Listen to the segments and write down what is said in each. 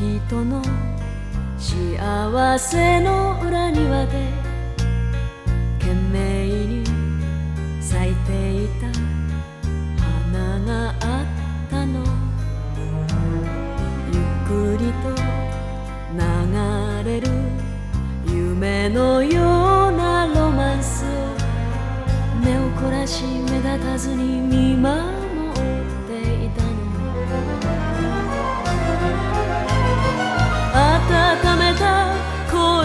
人の幸せの裏庭で懸命に咲いていた花があったの。ゆっくりと流れる夢のようなロマンスを。目を凝らし目立たずに見守っ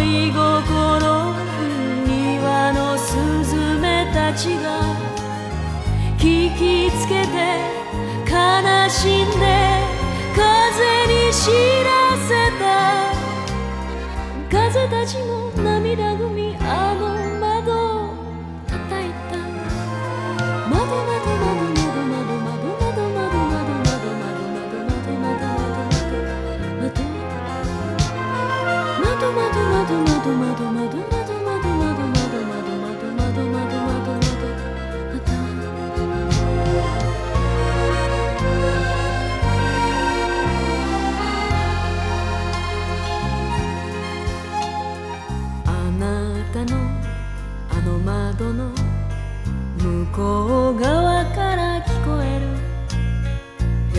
恋心庭のスズメたちが聞きつけて悲しんで風に知らせた風たちも涙ぐ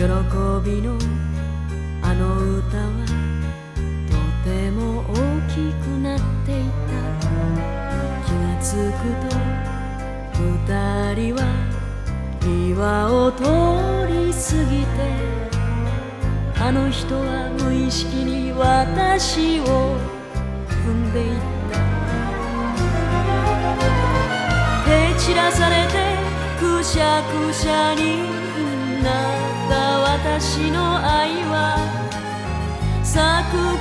びのあの歌はとても大きくなっていた気がつくと二人は庭を通り過ぎてあの人は無意識に私を踏んでいった。蹴散らされてくしゃくしゃになった私の愛は咲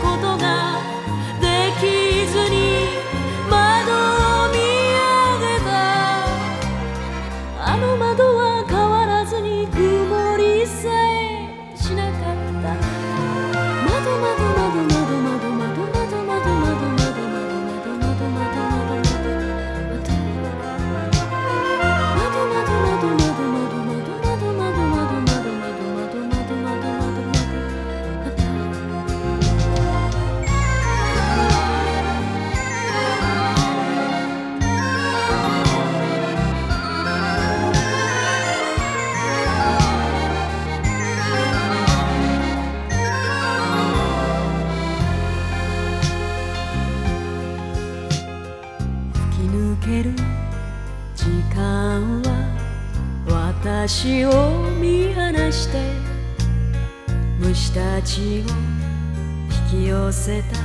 ける時間は私を見放して虫たちを引き寄せた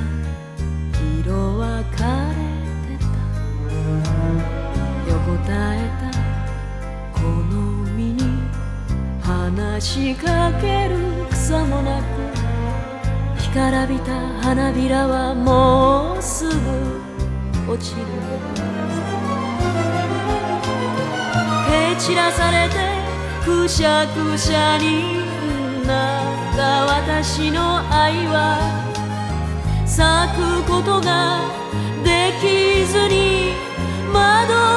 色は枯れてた。横たえたこの実に話しかける草もなく干からびた花びらはもうすぐ落ちる。散らされてくしゃくしゃになった私の愛は咲くことができずに窓